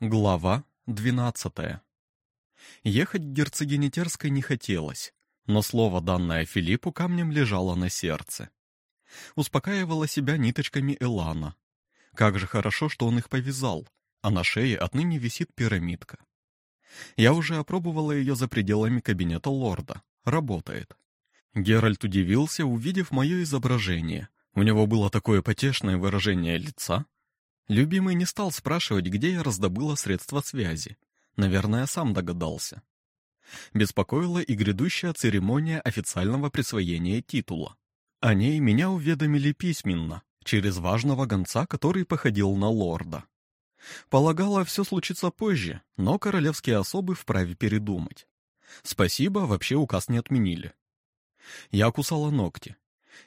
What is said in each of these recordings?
Глава двенадцатая. Ехать к герцогине Терской не хотелось, но слово, данное Филиппу, камнем лежало на сердце. Успокаивала себя ниточками Элана. Как же хорошо, что он их повязал, а на шее отныне висит пирамидка. Я уже опробовала ее за пределами кабинета лорда. Работает. Геральт удивился, увидев мое изображение. У него было такое потешное выражение лица, Любимый не стал спрашивать, где я раздобыла средства связи. Наверное, сам догадался. Беспокоила и грядущая церемония официального присвоения титула. О ней меня уведомили письменно, через важного гонца, который походил на лорда. Полагала, все случится позже, но королевские особы вправе передумать. Спасибо, вообще указ не отменили. Я кусала ногти.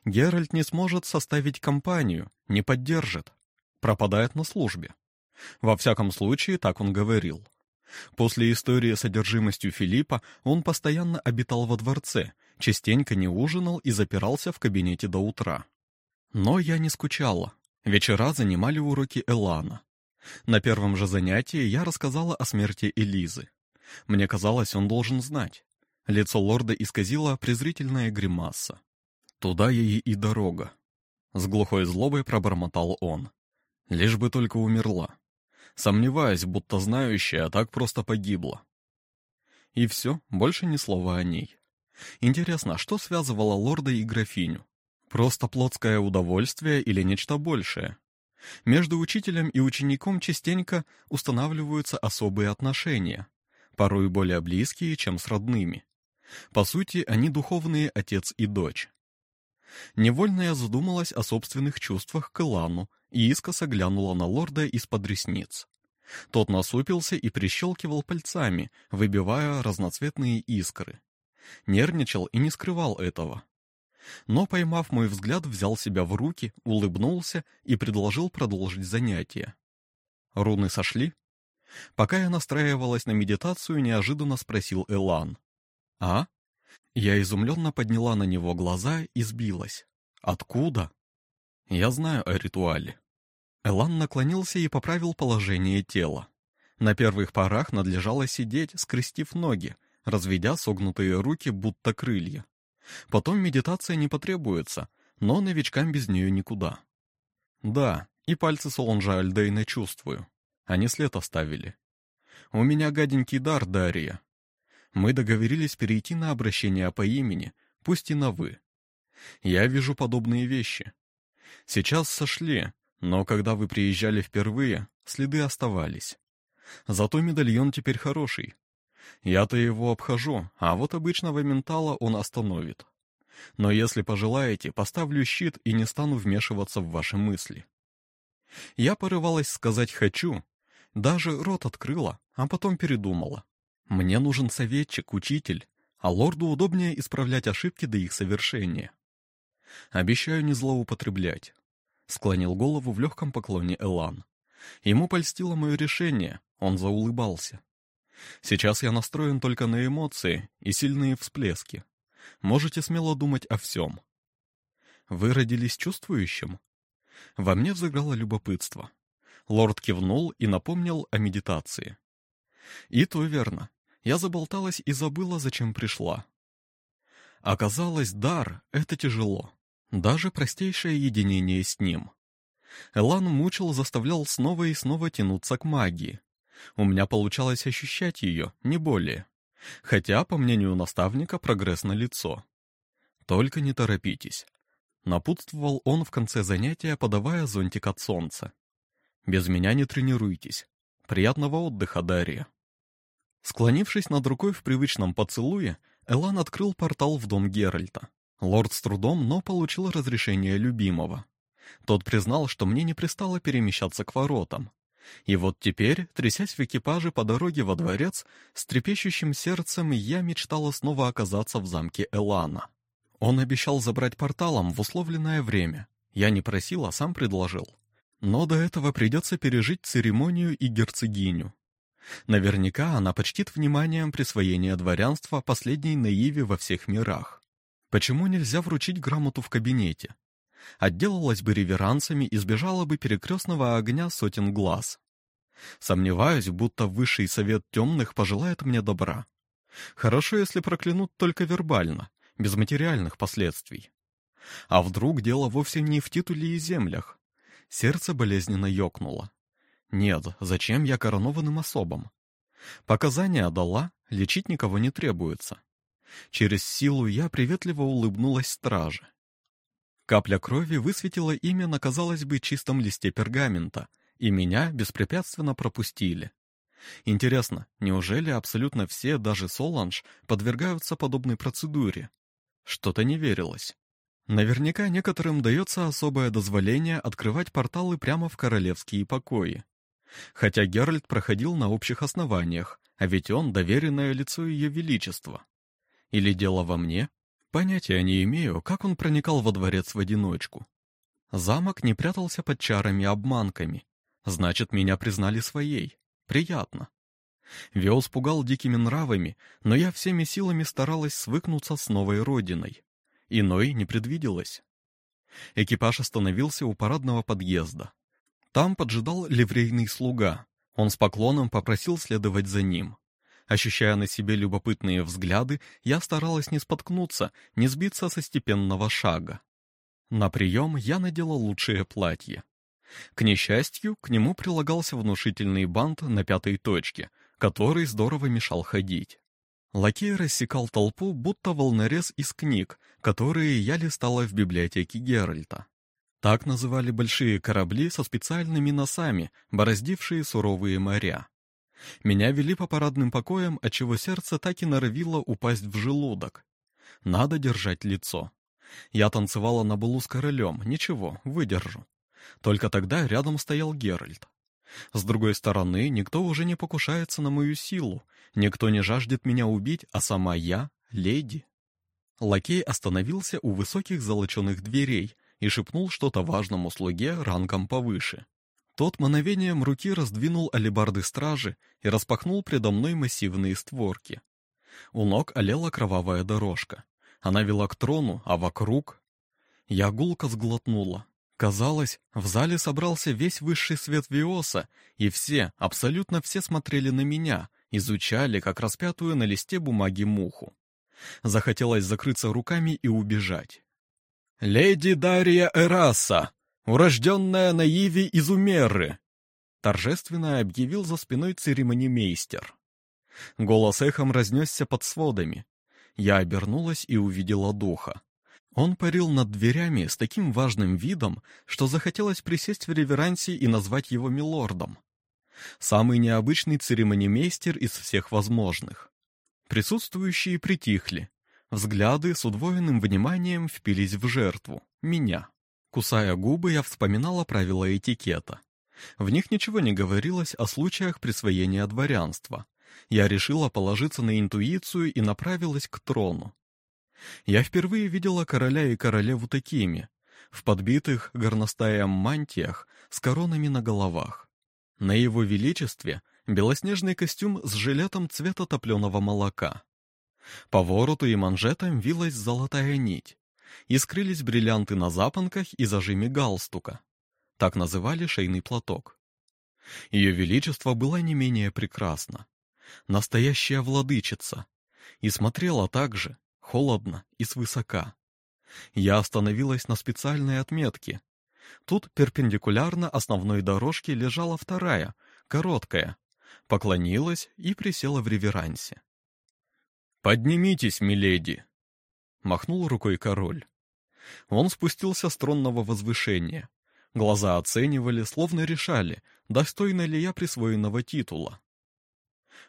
Геральт не сможет составить компанию, не поддержит, пропадает на службе. Во всяком случае, так он говорил. После истории с одержимостью Филиппа он постоянно обитал во дворце, частенько не ужинал и запирался в кабинете до утра. Но я не скучала. Вечера занимали уроки Элана. На первом же занятии я рассказала о смерти Элизы. Мне казалось, он должен знать. Лицо лорда исказило презрительная гримаса. «Туда ей и дорога», — с глухой злобой пробормотал он. Лишь бы только умерла. Сомневаюсь, будто знающая так просто погибла. И все, больше ни слова о ней. Интересно, что связывало лорда и графиню? Просто плотское удовольствие или нечто большее? Между учителем и учеником частенько устанавливаются особые отношения, порой более близкие, чем с родными. По сути, они духовные отец и дочь. Невольно я задумалась о собственных чувствах к Илану и искоса глянула на лорда из-под ресниц. Тот насупился и прищелкивал пальцами, выбивая разноцветные искры. Нервничал и не скрывал этого. Но, поймав мой взгляд, взял себя в руки, улыбнулся и предложил продолжить занятие. Руны сошли? Пока я настраивалась на медитацию, неожиданно спросил Элан. «А?» Я изумленно подняла на него глаза и сбилась. «Откуда?» «Я знаю о ритуале». Элан наклонился и поправил положение тела. На первых порах надлежало сидеть, скрестив ноги, разведя согнутые руки, будто крылья. Потом медитация не потребуется, но новичкам без нее никуда. Да, и пальцы Солонжа Альдейна чувствую. Они след оставили. У меня гаденький дар, Дарья. Мы договорились перейти на обращение по имени, пусть и на «вы». Я вижу подобные вещи. Сейчас сошли, но когда вы приезжали впервые, следы оставались. Зато медальон теперь хороший. Я-то его обхожу, а вот обычного ментала он остановит. Но если пожелаете, поставлю щит и не стану вмешиваться в ваши мысли. Я порывалась сказать «хочу», даже рот открыла, а потом передумала. Мне нужен советчик, учитель, а лорду удобнее исправлять ошибки до их совершения. Обещаю не злоупотреблять. Склонил голову в легком поклоне Элан. Ему польстило мое решение, он заулыбался. Сейчас я настроен только на эмоции и сильные всплески. Можете смело думать о всем. Вы родились чувствующим? Во мне взыграло любопытство. Лорд кивнул и напомнил о медитации. И то верно я заболталась и забыла, зачем пришла. Оказалось, дар — это тяжело. Даже простейшее единение с ним. Элан мучил, заставлял снова и снова тянуться к магии. У меня получалось ощущать ее, не более. Хотя, по мнению наставника, прогресс на лицо. Только не торопитесь. Напутствовал он в конце занятия, подавая зонтик от солнца. Без меня не тренируйтесь. Приятного отдыха, Дарья. Склонившись над рукой в привычном поцелуе, Элан открыл портал в дом Геральта. Лорд с трудом, но получил разрешение любимого. Тот признал, что мне не пристало перемещаться к воротам. И вот теперь, трясясь в экипаже по дороге во дворец, с трепещущим сердцем я мечтала снова оказаться в замке Элана. Он обещал забрать порталом в условленное время. Я не просил, а сам предложил. Но до этого придется пережить церемонию и герцогиню. Наверняка она почтит вниманием присвоение дворянства последней наиве во всех мирах. Почему нельзя вручить грамоту в кабинете? Отделалась бы реверансами и сбежала бы перекрестного огня сотен глаз. Сомневаюсь, будто высший совет темных пожелает мне добра. Хорошо, если проклянут только вербально, без материальных последствий. А вдруг дело вовсе не в титуле и землях? Сердце болезненно ёкнуло. Нет, зачем я коронованным особам? Показания дала, лечить никого не требуется. Через силу я приветливо улыбнулась страже. Капля крови высветила имя на, казалось бы, чистом листе пергамента, и меня беспрепятственно пропустили. Интересно, неужели абсолютно все, даже Соланж, подвергаются подобной процедуре? Что-то не верилось. Наверняка некоторым дается особое дозволение открывать порталы прямо в королевские покои. Хотя Геральт проходил на общих основаниях, а ведь он доверенное лицо Ее Величества. Или дело во мне? Понятия не имею, как он проникал во дворец в одиночку. Замок не прятался под чарами-обманками. Значит, меня признали своей. Приятно. Виос пугал дикими нравами, но я всеми силами старалась свыкнуться с новой родиной. Иной не предвиделось. Экипаж остановился у парадного подъезда. Там поджидал ливрейный слуга. Он с поклоном попросил следовать за ним. Ощущая на себе любопытные взгляды, я старалась не споткнуться, не сбиться со степенного шага. На прием я надела лучшее платье. К несчастью, к нему прилагался внушительный бант на пятой точке, который здорово мешал ходить. Лакей рассекал толпу, будто волнорез из книг, которые я листала в библиотеке Геральта. Так называли большие корабли со специальными носами, бороздившие суровые моря. Меня вели по парадным покоям, отчего сердце так и норовило упасть в желудок. Надо держать лицо. Я танцевала на балу с королем, ничего, выдержу. Только тогда рядом стоял Геральт. С другой стороны, никто уже не покушается на мою силу, никто не жаждет меня убить, а сама я — леди. Лакей остановился у высоких золоченых дверей и шепнул что-то важному слуге ранком повыше. Тот мановением руки раздвинул алебарды стражи и распахнул предо мной массивные створки. У ног олела кровавая дорожка. Она вела к трону, а вокруг... Я гулко сглотнула. Казалось, в зале собрался весь высший свет Виоса, и все, абсолютно все смотрели на меня, изучали, как распятую на листе бумаги муху. Захотелось закрыться руками и убежать. «Леди Дарья Эраса!» урожденная на Иве из Умеры!» Торжественно объявил за спиной церемонимейстер. Голос эхом разнесся под сводами. Я обернулась и увидела духа. Он парил над дверями с таким важным видом, что захотелось присесть в реверансе и назвать его милордом. Самый необычный церемонимейстер из всех возможных. Присутствующие притихли. Взгляды с удвоенным вниманием впились в жертву, меня. Кусая губы, я вспоминала правила этикета. В них ничего не говорилось о случаях присвоения дворянства. Я решила положиться на интуицию и направилась к трону. Я впервые видела короля и королеву такими, в подбитых горностаем мантиях с коронами на головах. На его величестве белоснежный костюм с жилетом цвета топленого молока. По вороту и манжетам вилась золотая нить искрились бриллианты на запонках и зажиме галстука. Так называли шейный платок. Ее величество была не менее прекрасна. Настоящая владычица. И смотрела так же, холодно и свысока. Я остановилась на специальной отметке. Тут перпендикулярно основной дорожке лежала вторая, короткая. Поклонилась и присела в реверансе. «Поднимитесь, миледи!» Махнул рукой король. Он спустился с тронного возвышения. Глаза оценивали, словно решали, достойна ли я присвоенного титула.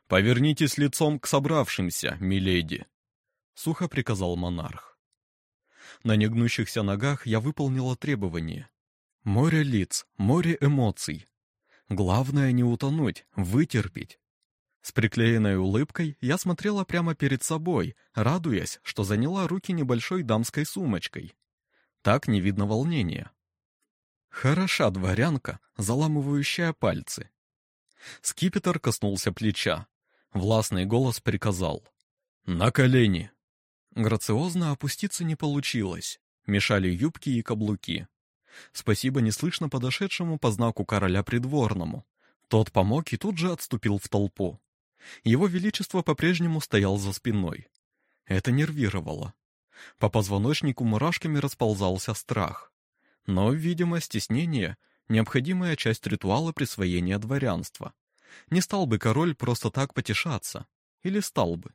«Повернитесь лицом к собравшимся, миледи», — сухо приказал монарх. На негнущихся ногах я выполнила требование. Море лиц, море эмоций. Главное не утонуть, вытерпеть. С приклеенной улыбкой я смотрела прямо перед собой, радуясь, что заняла руки небольшой дамской сумочкой. Так не видно волнения. Хороша дворянка, заламывающая пальцы. Скипетр коснулся плеча. Властный голос приказал. «На колени!» Грациозно опуститься не получилось. Мешали юбки и каблуки. Спасибо неслышно подошедшему по знаку короля придворному. Тот помог и тут же отступил в толпу. Его Величество по-прежнему стоял за спиной. Это нервировало. По позвоночнику мурашками расползался страх. Но, видимо, стеснение — необходимая часть ритуала присвоения дворянства. Не стал бы король просто так потешаться. Или стал бы.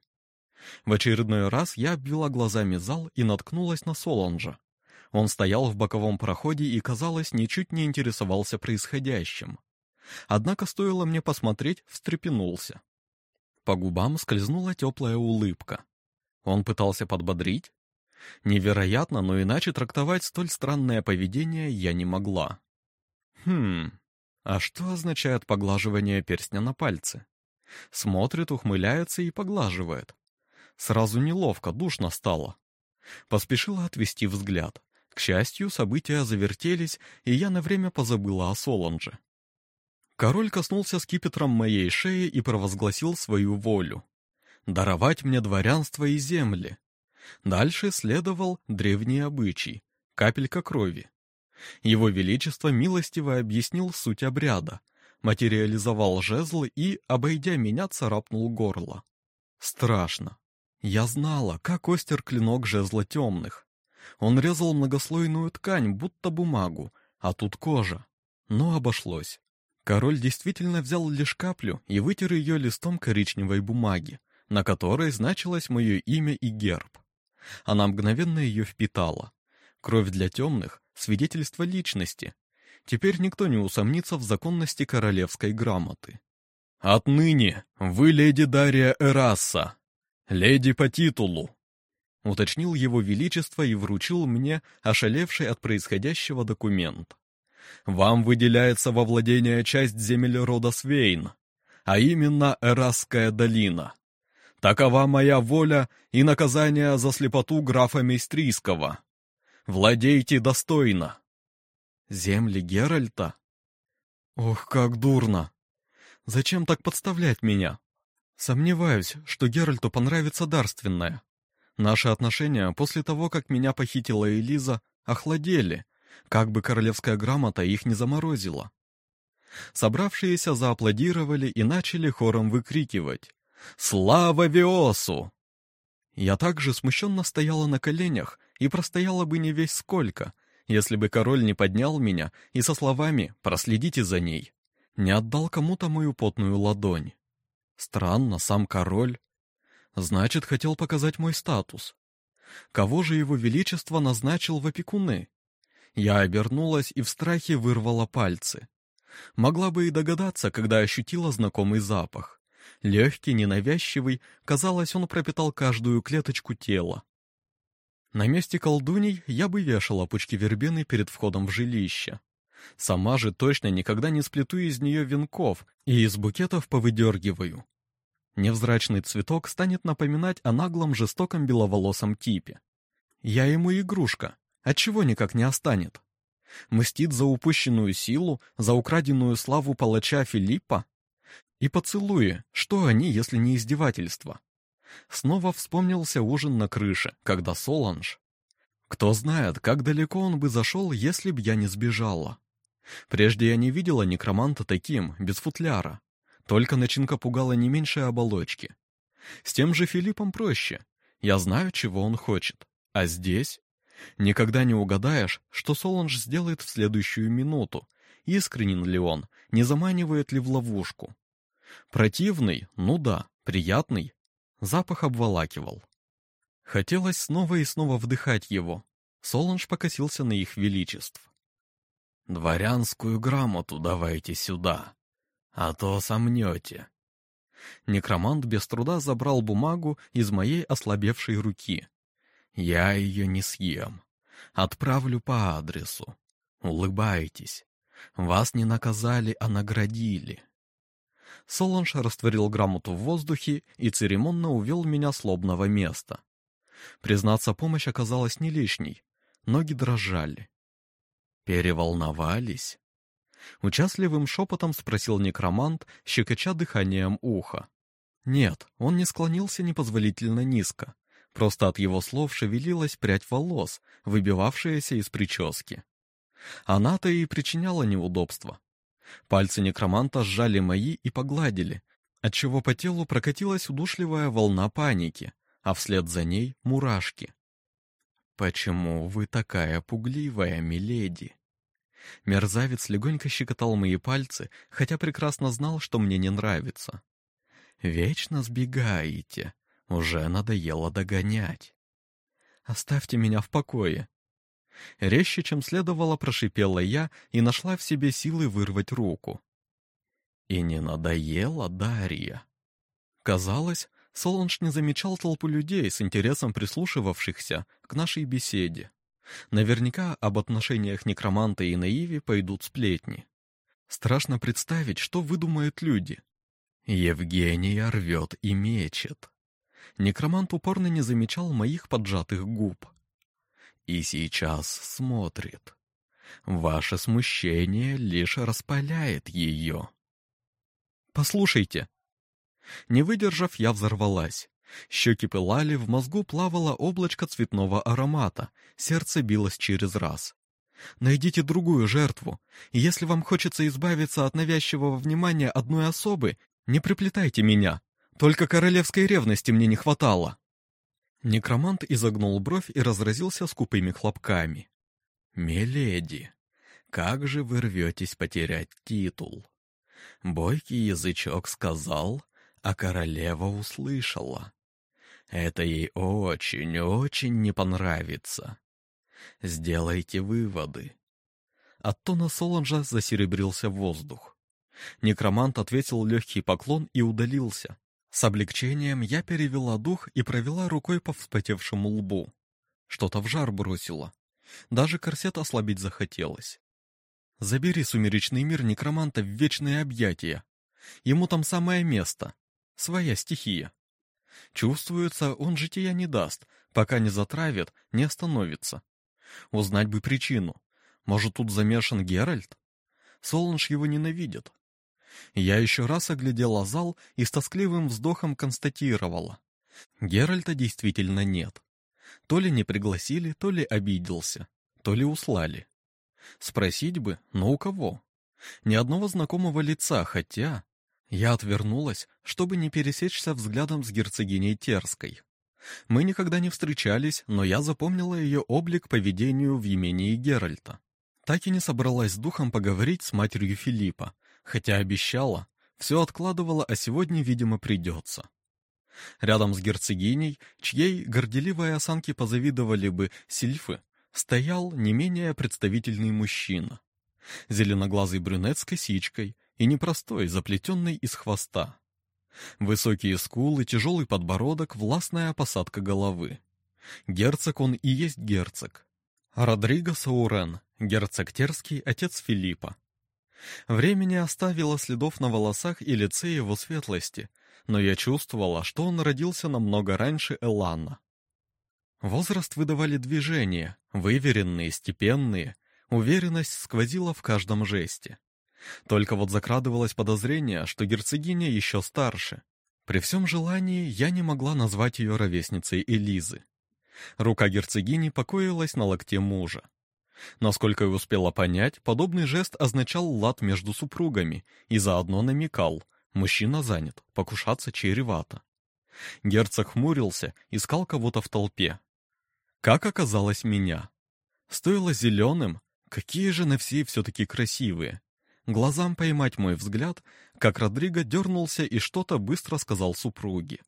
В очередной раз я обвела глазами зал и наткнулась на Солонжа. Он стоял в боковом проходе и, казалось, ничуть не интересовался происходящим. Однако стоило мне посмотреть, встрепенулся. По губам скользнула теплая улыбка. Он пытался подбодрить? Невероятно, но иначе трактовать столь странное поведение я не могла. Хм, а что означает поглаживание перстня на пальце? Смотрит, ухмыляется и поглаживает. Сразу неловко, душно стало. Поспешила отвести взгляд. К счастью, события завертелись, и я на время позабыла о Соланже. Король коснулся скипетром моей шеи и провозгласил свою волю. Даровать мне дворянство и земли. Дальше следовал древний обычай — капелька крови. Его Величество милостиво объяснил суть обряда, материализовал жезл и, обойдя меня, царапнул горло. Страшно. Я знала, как остер клинок жезла темных. Он резал многослойную ткань, будто бумагу, а тут кожа. Но обошлось. Король действительно взял лишь каплю и вытер ее листом коричневой бумаги, на которой значилось мое имя и герб. Она мгновенно ее впитала. Кровь для темных — свидетельство личности. Теперь никто не усомнится в законности королевской грамоты. «Отныне вы леди Дария Эрасса, леди по титулу», — уточнил его величество и вручил мне ошалевший от происходящего документ. «Вам выделяется во владение часть земель рода Свейн, а именно Эрасская долина. Такова моя воля и наказание за слепоту графа Мейстрийского. Владейте достойно. Земли Геральта? Ох, как дурно. Зачем так подставлять меня? Сомневаюсь, что Геральту понравится дарственное. Наши отношения после того, как меня похитила Элиза, охладели, как бы королевская грамота их не заморозила. Собравшиеся зааплодировали и начали хором выкрикивать. Слава Виосу! Я также смущенно стояла на коленях и простояла бы не весь сколько, если бы король не поднял меня и со словами «проследите за ней» не отдал кому-то мою потную ладонь. Странно, сам король. Значит, хотел показать мой статус. Кого же его величество назначил в опекуны? Я обернулась и в страхе вырвала пальцы. Могла бы и догадаться, когда ощутила знакомый запах. Легкий, ненавязчивый, казалось, он пропитал каждую клеточку тела. На месте колдуней я бы вешала пучки вербены перед входом в жилище. Сама же точно никогда не сплету из нее венков и из букетов повыдергиваю. Невзрачный цветок станет напоминать о наглом жестоком беловолосом типе. Я ему игрушка, отчего никак не останет. Мстит за упущенную силу, за украденную славу палача Филиппа? И поцелуи, что они, если не издевательство? Снова вспомнился ужин на крыше, когда Соланж... Кто знает, как далеко он бы зашел, если б я не сбежала. Прежде я не видела некроманта таким, без футляра. Только начинка пугала не меньше оболочки. С тем же Филиппом проще. Я знаю, чего он хочет. А здесь? Никогда не угадаешь, что Соланж сделает в следующую минуту. Искренен ли он, не заманивает ли в ловушку. Противный, ну да, приятный. Запах обволакивал. Хотелось снова и снова вдыхать его. Солонж покосился на их величеств. «Дворянскую грамоту давайте сюда, а то сомнете». Некромант без труда забрал бумагу из моей ослабевшей руки. «Я ее не съем. Отправлю по адресу. Улыбайтесь. Вас не наказали, а наградили. Соланж растворил грамоту в воздухе и церемонно увел меня с лобного места. Признаться, помощь оказалась не лишней. Ноги дрожали. Переволновались? Участливым шепотом спросил некромант, щекоча дыханием уха. Нет, он не склонился непозволительно низко. Просто от его слов шевелилась прядь волос, выбивавшаяся из прически. Она-то и причиняла неудобства. Пальцы некроманта сжали мои и погладили, отчего по телу прокатилась удушливая волна паники, а вслед за ней мурашки. «Почему вы такая пугливая, миледи?» Мерзавец легонько щекотал мои пальцы, хотя прекрасно знал, что мне не нравится. «Вечно сбегаете. Уже надоело догонять. Оставьте меня в покое». Резче, чем следовало, прошипела я и нашла в себе силы вырвать руку. И не надоело, Дарья. Казалось, Солонж не замечал толпу людей с интересом прислушивавшихся к нашей беседе. Наверняка об отношениях некроманта и наиви пойдут сплетни. Страшно представить, что выдумают люди. Евгения рвет и мечет. Некромант упорно не замечал моих поджатых губ. И сейчас смотрит. Ваше смущение лишь распаляет ее. «Послушайте!» Не выдержав, я взорвалась. Щеки пылали, в мозгу плавало облачко цветного аромата, сердце билось через раз. Найдите другую жертву, если вам хочется избавиться от навязчивого внимания одной особы, не приплетайте меня. Только королевской ревности мне не хватало. Некромант изогнул бровь и разразился скупыми хлопками. «Миледи, как же вы рветесь потерять титул?» Бойкий язычок сказал, а королева услышала. Это ей очень-очень не понравится. Сделайте выводы. От тона Солонжа засеребрился воздух. Некромант ответил легкий поклон и удалился. С облегчением я перевела дух и провела рукой по вспотевшему лбу. Что-то в жар бросило. Даже корсет ослабить захотелось. Забери сумеречный мир некроманта в вечные объятия. Ему там самое место. Своя стихия. Чувствуется, он жития не даст, пока не затравит, не остановится. Узнать бы причину. Может, тут замешан Геральт? Солнж его ненавидит. Я еще раз оглядела зал и с тоскливым вздохом констатировала. Геральта действительно нет. То ли не пригласили, то ли обиделся, то ли услали. Спросить бы, но у кого? Ни одного знакомого лица, хотя... Я отвернулась, чтобы не пересечься взглядом с герцогиней Терской. Мы никогда не встречались, но я запомнила ее облик по поведению в имении Геральта. Так и не собралась с духом поговорить с матерью Филиппа, хотя обещала, все откладывала, а сегодня, видимо, придется. Рядом с герцогиней, чьей горделивой осанке позавидовали бы сильфы, стоял не менее представительный мужчина. Зеленоглазый брюнет с косичкой и непростой, заплетенный из хвоста. Высокие скулы, тяжелый подбородок, властная посадка головы. Герцог он и есть герцог. Родриго Саурен, герцог Терский, отец Филиппа. Времени оставило следов на волосах и лице его светлости, но я чувствовала, что он родился намного раньше Элана. Возраст выдавали движения, выверенные, степенные, уверенность сквозила в каждом жесте. Только вот закрадывалось подозрение, что герцогиня еще старше. При всем желании я не могла назвать ее ровесницей Элизы. Рука герцогини покоилась на локте мужа. Насколько я успела понять, подобный жест означал лад между супругами и заодно намекал – мужчина занят, покушаться чревато. Герцог хмурился, искал кого-то в толпе, как оказалось, меня. Стоило зеленым, какие же на все все-таки красивые. Глазам поймать мой взгляд, как Родриго дернулся и что-то быстро сказал супруге.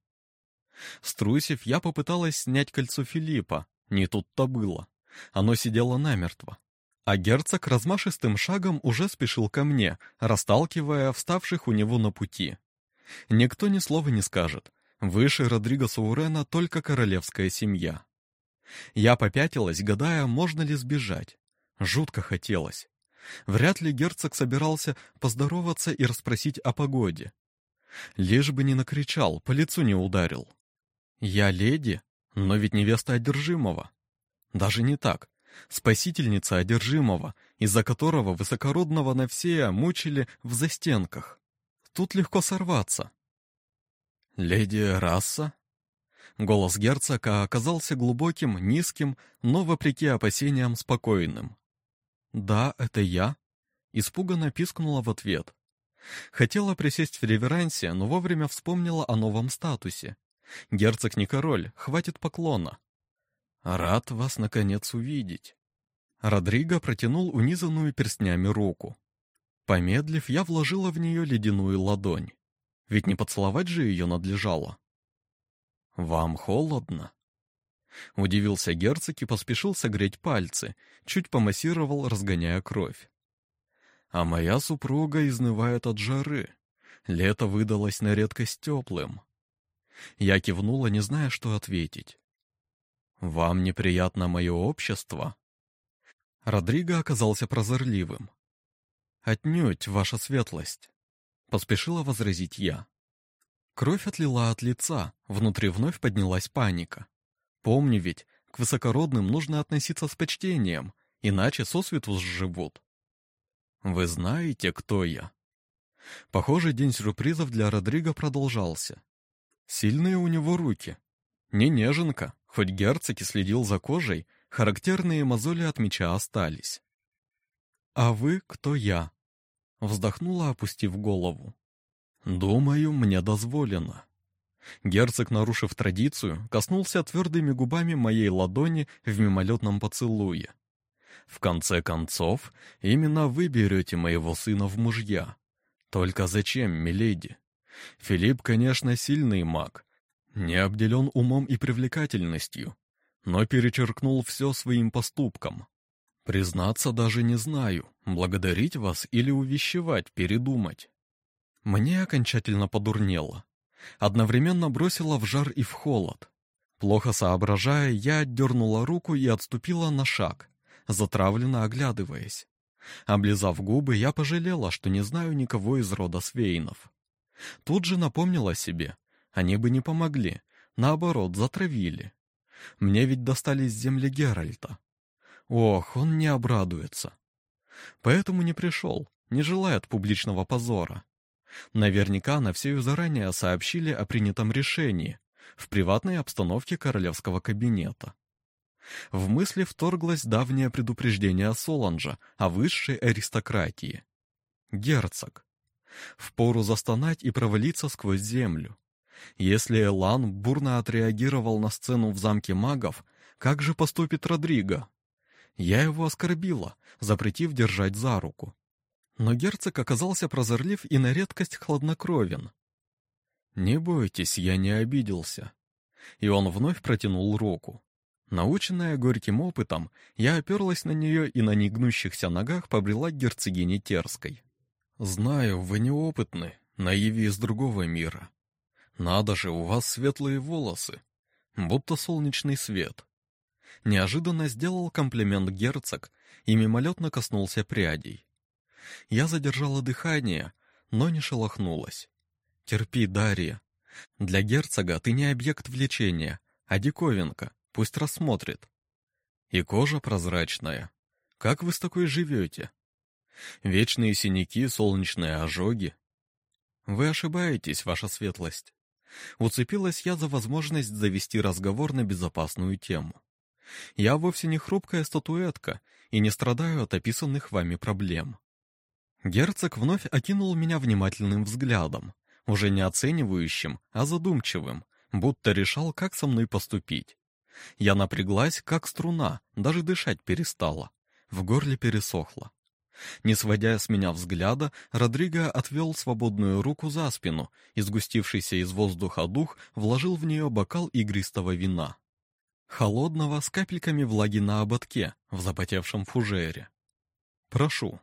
Струсив, я попыталась снять кольцо Филиппа, не тут-то было. Оно сидело намертво. А герцог размашистым шагом уже спешил ко мне, расталкивая вставших у него на пути. Никто ни слова не скажет. Выше Родриго Саурена только королевская семья. Я попятилась, гадая, можно ли сбежать. Жутко хотелось. Вряд ли герцог собирался поздороваться и расспросить о погоде. Лишь бы не накричал, по лицу не ударил. Я леди, но ведь невеста одержимого. Даже не так. Спасительница одержимого, из-за которого высокородного Навсея мучили в застенках. Тут легко сорваться. «Леди Раса?» Голос герцога оказался глубоким, низким, но, вопреки опасениям, спокойным. «Да, это я». испуганно пискнула в ответ. Хотела присесть в реверансе, но вовремя вспомнила о новом статусе. Герцог не король, хватит поклона. Рад вас, наконец, увидеть. Родриго протянул унизанную перстнями руку. Помедлив, я вложила в нее ледяную ладонь. Ведь не поцеловать же ее надлежало. «Вам холодно?» Удивился герцог и поспешил согреть пальцы, чуть помассировал, разгоняя кровь. «А моя супруга изнывает от жары. Лето выдалось на редкость теплым». Я кивнула, не зная, что ответить. «Вам неприятно мое общество?» Родриго оказался прозорливым. «Отнюдь, ваша светлость», — поспешила возразить я. Кровь отлила от лица, внутри вновь поднялась паника. Помни ведь, к высокородным нужно относиться с почтением, иначе сосвету сживут. Вы знаете, кто я? Похоже, день сюрпризов для Родриго продолжался. Сильные у него руки. Не неженка, хоть герцог и следил за кожей, характерные мозоли от меча остались. «А вы кто я?» Вздохнула, опустив голову. «Думаю, мне дозволено». Герцог, нарушив традицию, коснулся твердыми губами моей ладони в мимолетном поцелуе. «В конце концов, именно вы берете моего сына в мужья. Только зачем, миледи? Филипп, конечно, сильный маг, не обделен умом и привлекательностью, но перечеркнул все своим поступком. Признаться даже не знаю, благодарить вас или увещевать, передумать. Мне окончательно подурнело. Одновременно бросила в жар и в холод. Плохо соображая, я отдернула руку и отступила на шаг, затравленно оглядываясь. Облизав губы, я пожалела, что не знаю никого из рода Свейнов. Тут же напомнила себе, они бы не помогли, наоборот, затравили. Мне ведь достались земли Геральта. Ох, он не обрадуется. Поэтому не пришел, не желает публичного позора. Наверняка на все заранее сообщили о принятом решении в приватной обстановке королевского кабинета. В мысли вторглось давнее предупреждение Соланжа о высшей аристократии. Герцог. Впору застонать и провалиться сквозь землю. Если Элан бурно отреагировал на сцену в замке магов, как же поступит Родриго? Я его оскорбила, запретив держать за руку. Но герцог оказался прозорлив и на редкость хладнокровен. «Не бойтесь, я не обиделся». И он вновь протянул руку. Наученная горьким опытом, я оперлась на нее и на негнущихся ногах побрела к герцогине Терской. «Знаю, вы неопытны, наиви из другого мира. Надо же, у вас светлые волосы, будто солнечный свет». Неожиданно сделал комплимент герцог и мимолетно коснулся прядей. Я задержала дыхание, но не шелохнулась. «Терпи, Дарья. Для герцога ты не объект влечения, а диковинка, пусть рассмотрит. И кожа прозрачная. Как вы с такой живете? Вечные синяки, солнечные ожоги. Вы ошибаетесь, ваша светлость. Уцепилась я за возможность завести разговор на безопасную тему. Я вовсе не хрупкая статуэтка и не страдаю от описанных вами проблем. Герцог вновь окинул меня внимательным взглядом, уже не оценивающим, а задумчивым, будто решал, как со мной поступить. Я напряглась, как струна, даже дышать перестала. В горле пересохло. Не сводя с меня взгляда, Родриго отвел свободную руку за спину и, сгустившийся из воздуха дух, вложил в нее бокал игристого вина. Холодного, с капельками влаги на ободке, в запотевшем фужере. «Прошу»,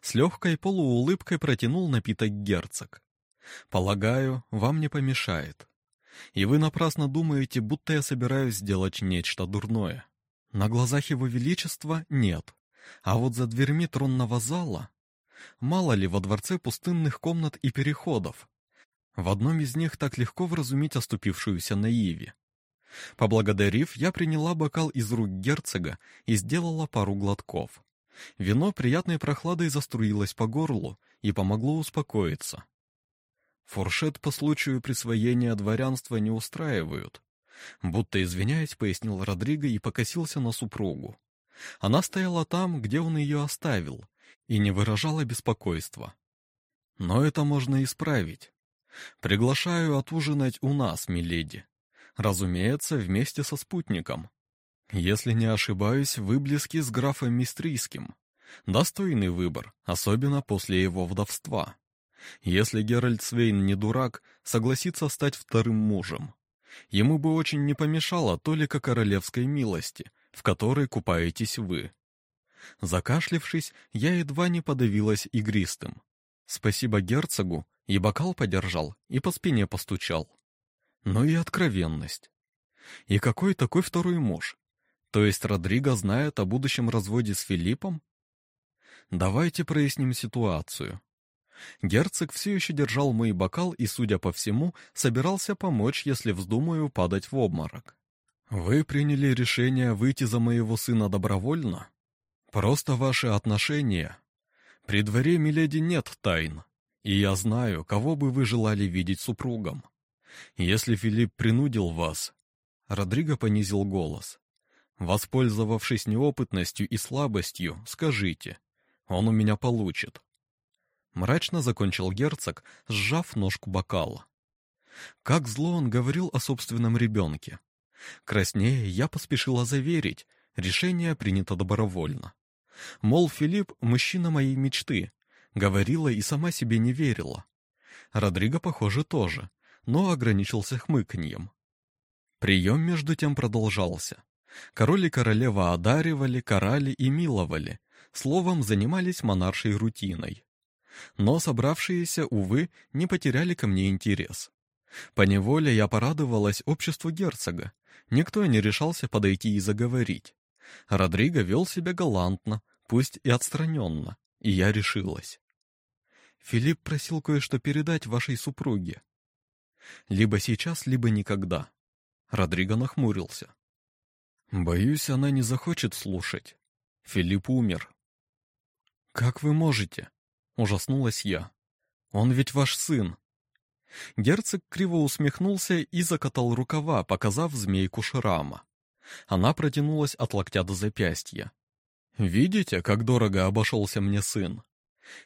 с легкой полуулыбкой протянул напиток герцог. «Полагаю, вам не помешает. И вы напрасно думаете, будто я собираюсь сделать нечто дурное. На глазах его величества нет. А вот за дверьми тронного зала... Мало ли во дворце пустынных комнат и переходов. В одном из них так легко вразумить оступившуюся наиви. Поблагодарив, я приняла бокал из рук герцога и сделала пару глотков. Вино приятной прохладой заструилось по горлу и помогло успокоиться. Фуршет по случаю присвоения дворянства не устраивают. Будто извиняясь, пояснил Родриго и покосился на супругу. Она стояла там, где он ее оставил, и не выражала беспокойства. Но это можно исправить. Приглашаю отужинать у нас, миледи. Разумеется, вместе со спутником. Если не ошибаюсь, вы близки с графом Мистрийским. Достойный выбор, особенно после его вдовства. Если Геральт Свейн не дурак, согласится стать вторым мужем. Ему бы очень не помешало толика королевской милости, в которой купаетесь вы. Закашлившись, я едва не подавилась игристым. Спасибо герцогу, и бокал подержал, и по спине постучал. Ну и откровенность. И какой такой второй муж? То есть Родриго знает о будущем разводе с Филиппом? Давайте проясним ситуацию. Герцог все еще держал мой бокал и, судя по всему, собирался помочь, если вздумаю падать в обморок. Вы приняли решение выйти за моего сына добровольно? Просто ваши отношения. При дворе Миледи нет тайн, и я знаю, кого бы вы желали видеть супругом. Если Филипп принудил вас... Родриго понизил голос. Воспользовавшись неопытностью и слабостью, скажите, он у меня получит. Мрачно закончил герцог, сжав ножку бокала. Как зло он говорил о собственном ребенке. Краснее я поспешила заверить, решение принято добровольно. Мол, Филипп — мужчина моей мечты. Говорила и сама себе не верила. Родриго, похоже, тоже, но ограничился хмыканьем. Прием между тем продолжался. Король и королева одаривали, карали и миловали, словом, занимались монаршей рутиной. Но собравшиеся, увы, не потеряли ко мне интерес. Поневоле я порадовалась обществу герцога. Никто не решался подойти и заговорить. Родриго вел себя галантно, пусть и отстраненно, и я решилась. Филипп просил кое-что передать вашей супруге. Либо сейчас, либо никогда. Родриго нахмурился. Боюсь, она не захочет слушать. Филипп умер. Как вы можете? Ужаснулась я. Он ведь ваш сын. Герцог криво усмехнулся и закатал рукава, показав змейку шрама. Она протянулась от локтя до запястья. «Видите, как дорого обошелся мне сын?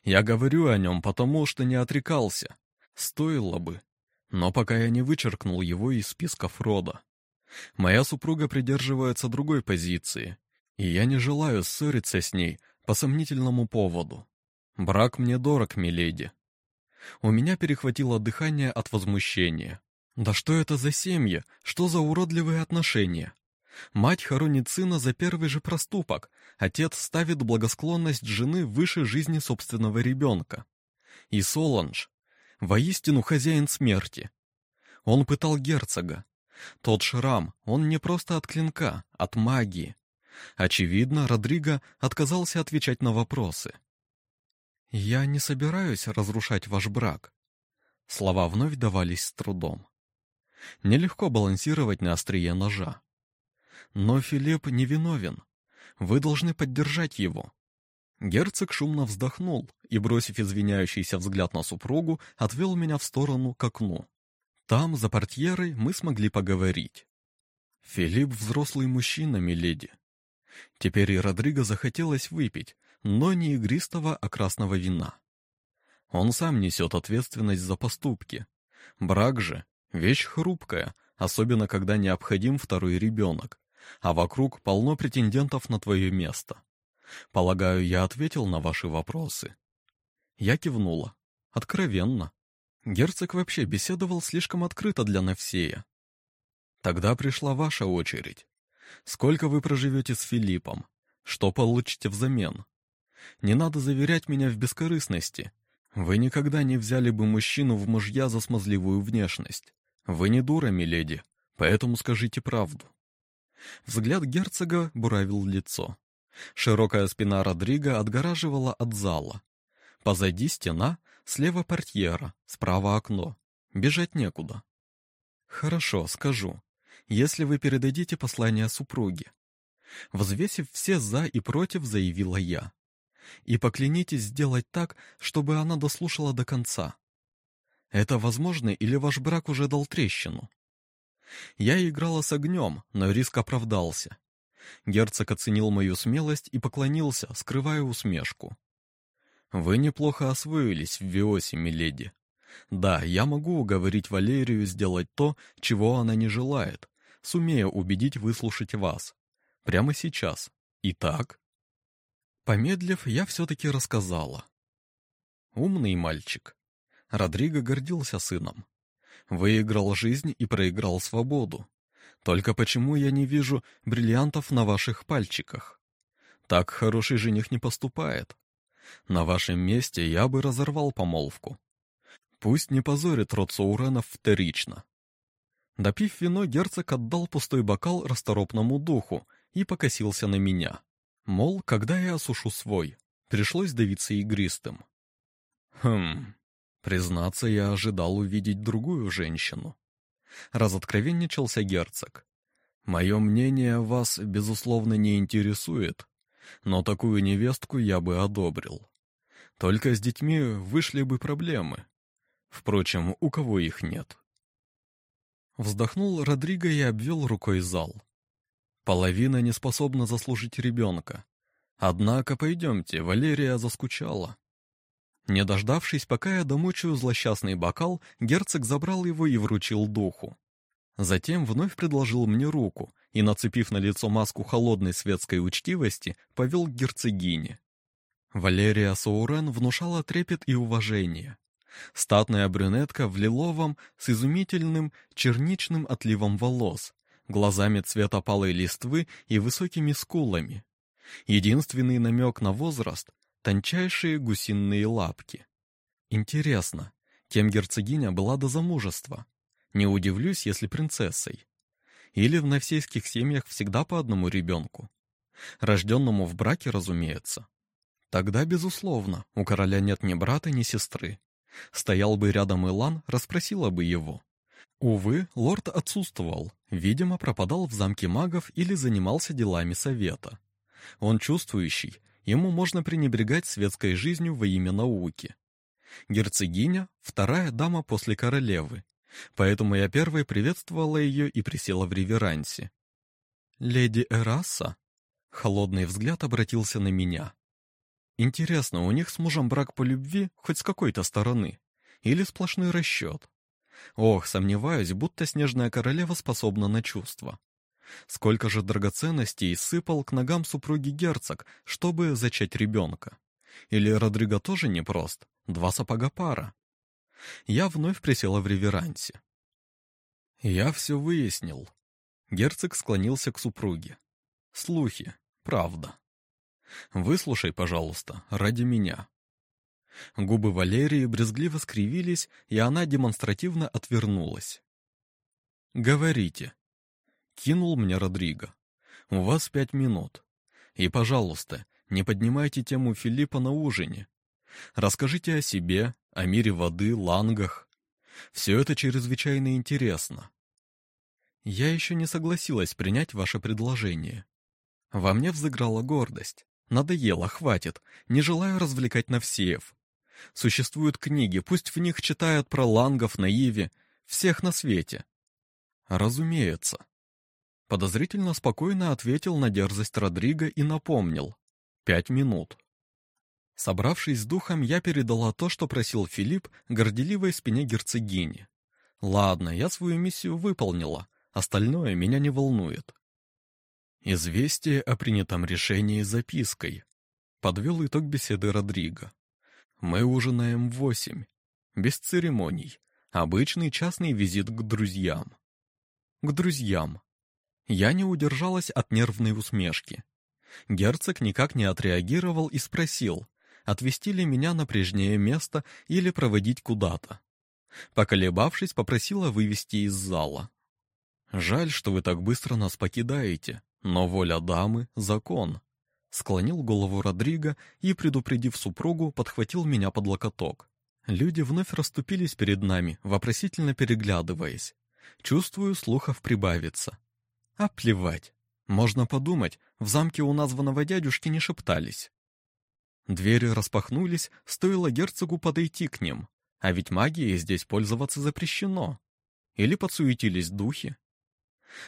Я говорю о нем, потому что не отрекался. Стоило бы. Но пока я не вычеркнул его из списков рода. Моя супруга придерживается другой позиции, и я не желаю ссориться с ней по сомнительному поводу. Брак мне дорог, миледи. У меня перехватило дыхание от возмущения. Да что это за семья? Что за уродливые отношения? Мать хоронит сына за первый же проступок. Отец ставит благосклонность жены выше жизни собственного ребенка. И Соланж, воистину хозяин смерти. Он пытал герцога. Тот шрам, он не просто от клинка, от магии. Очевидно, Родриго отказался отвечать на вопросы. «Я не собираюсь разрушать ваш брак». Слова вновь давались с трудом. Нелегко балансировать на острие ножа. Но Филипп невиновен. Вы должны поддержать его. Герцог шумно вздохнул и, бросив извиняющийся взгляд на супругу, отвел меня в сторону к окну. Там, за портьерой, мы смогли поговорить. Филипп взрослый мужчина, миледи. Теперь и Родриго захотелось выпить, но не игристого, а красного вина. Он сам несет ответственность за поступки. Брак же — вещь хрупкая, особенно когда необходим второй ребенок, а вокруг полно претендентов на твое место. Полагаю, я ответил на ваши вопросы. Я кивнула. Откровенно. Герцог вообще беседовал слишком открыто для Невсея. Тогда пришла ваша очередь. Сколько вы проживете с Филиппом? Что получите взамен? Не надо заверять меня в бескорыстности. Вы никогда не взяли бы мужчину в мужья за смазливую внешность. Вы не дура, миледи, поэтому скажите правду. Взгляд герцога буравил лицо. Широкая спина Родриго отгораживала от зала. Позади стена, слева портьера, справа окно. Бежать некуда. Хорошо, скажу. Если вы передадите послание супруге. Взвесив все «за» и «против», заявила я. И поклянитесь сделать так, чтобы она дослушала до конца. Это возможно или ваш брак уже дал трещину? Я играла с огнем, но риск оправдался. Герцог оценил мою смелость и поклонился, скрывая усмешку. Вы неплохо освоились в Виосе, миледи. Да, я могу уговорить Валерию сделать то, чего она не желает, сумею убедить выслушать вас. Прямо сейчас. Итак? Помедлив, я все-таки рассказала. Умный мальчик. Родриго гордился сыном. Выиграл жизнь и проиграл свободу. Только почему я не вижу бриллиантов на ваших пальчиках? Так хороший жених не поступает. На вашем месте я бы разорвал помолвку. Пусть не позорит род Сауренов вторично. Допив вино, герцог отдал пустой бокал расторопному духу и покосился на меня. Мол, когда я осушу свой, пришлось давиться игристым. Хм, признаться, я ожидал увидеть другую женщину. Разоткровенничался герцог. Мое мнение вас, безусловно, не интересует, но такую невестку я бы одобрил. Только с детьми вышли бы проблемы. Впрочем, у кого их нет? Вздохнул Родриго и обвел рукой зал. Половина не способна заслужить ребенка. Однако пойдемте, Валерия заскучала. Не дождавшись, пока я домучаю злосчастный бокал, герцог забрал его и вручил духу. Затем вновь предложил мне руку и, нацепив на лицо маску холодной светской учтивости, повел к герцогине. Валерия Саурен внушала трепет и уважение. Статная брюнетка в лиловом с изумительным черничным отливом волос, глазами цвета палой листвы и высокими скулами. Единственный намек на возраст — тончайшие гусиные лапки. Интересно, кем герцогиня была до замужества? Не удивлюсь, если принцессой. Или в навсейских семьях всегда по одному ребенку. Рожденному в браке, разумеется. Тогда, безусловно, у короля нет ни брата, ни сестры. Стоял бы рядом Илан, расспросила бы его. Увы, лорд отсутствовал, видимо, пропадал в замке магов или занимался делами совета. Он чувствующий, ему можно пренебрегать светской жизнью во имя науки. Герцогиня — вторая дама после королевы, поэтому я первой приветствовала ее и присела в реверансе. «Леди Эраса?» Холодный взгляд обратился на меня. Интересно, у них с мужем брак по любви хоть с какой-то стороны? Или сплошной расчет? Ох, сомневаюсь, будто снежная королева способна на чувства. Сколько же драгоценностей сыпал к ногам супруги герцог, чтобы зачать ребенка? Или Родриго тоже непрост? Два сапога пара. Я вновь присела в реверансе. Я все выяснил. Герцог склонился к супруге. Слухи, правда. Выслушай, пожалуйста, ради меня. Губы Валерии брезгливо скривились, и она демонстративно отвернулась. «Говорите», — кинул мне Родриго. «У вас пять минут. И, пожалуйста, не поднимайте тему Филиппа на ужине. Расскажите о себе, о мире воды, лангах. Все это чрезвычайно интересно. Я еще не согласилась принять ваше предложение. Во мне взыграла гордость. Надоело, хватит. Не желаю развлекать Навсеев. Существуют книги, пусть в них читают про лангов на Иве, всех на свете. Разумеется. Подозрительно спокойно ответил на дерзость Родриго и напомнил. Пять минут. Собравшись с духом, я передала то, что просил Филипп, горделивой спине герцогини. Ладно, я свою миссию выполнила, остальное меня не волнует. Известие о принятом решении запиской. Подвел итог беседы Родриго. Мы ужинаем в восемь. Без церемоний. Обычный частный визит к друзьям. К друзьям. Я не удержалась от нервной усмешки. Герцог никак не отреагировал и спросил, отвезти ли меня на прежнее место или проводить куда-то. Поколебавшись, попросила вывести из зала. «Жаль, что вы так быстро нас покидаете», но воля дамы — закон. Склонил голову Родриго и, предупредив супругу, подхватил меня под локоток. Люди вновь расступились перед нами, вопросительно переглядываясь. Чувствую, слухов прибавится. А плевать. Можно подумать, в замке у названного дядюшки не шептались. Двери распахнулись, стоило герцогу подойти к ним. А ведь магией здесь пользоваться запрещено. Или подсуетились духи.